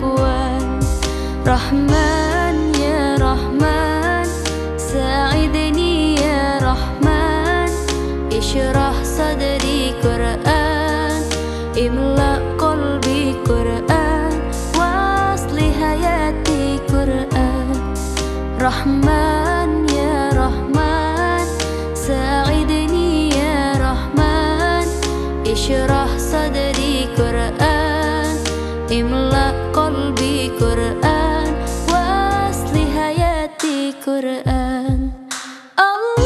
kuat. Rahman ya Rahman. Sa'idni ya Rahman. Isyrah sadri Quran. Imla kolbi Quran. Wasli hayati Quran. Rahman ya Rahman. Ya Rahman. Quran. Imla Al-Quran. Allah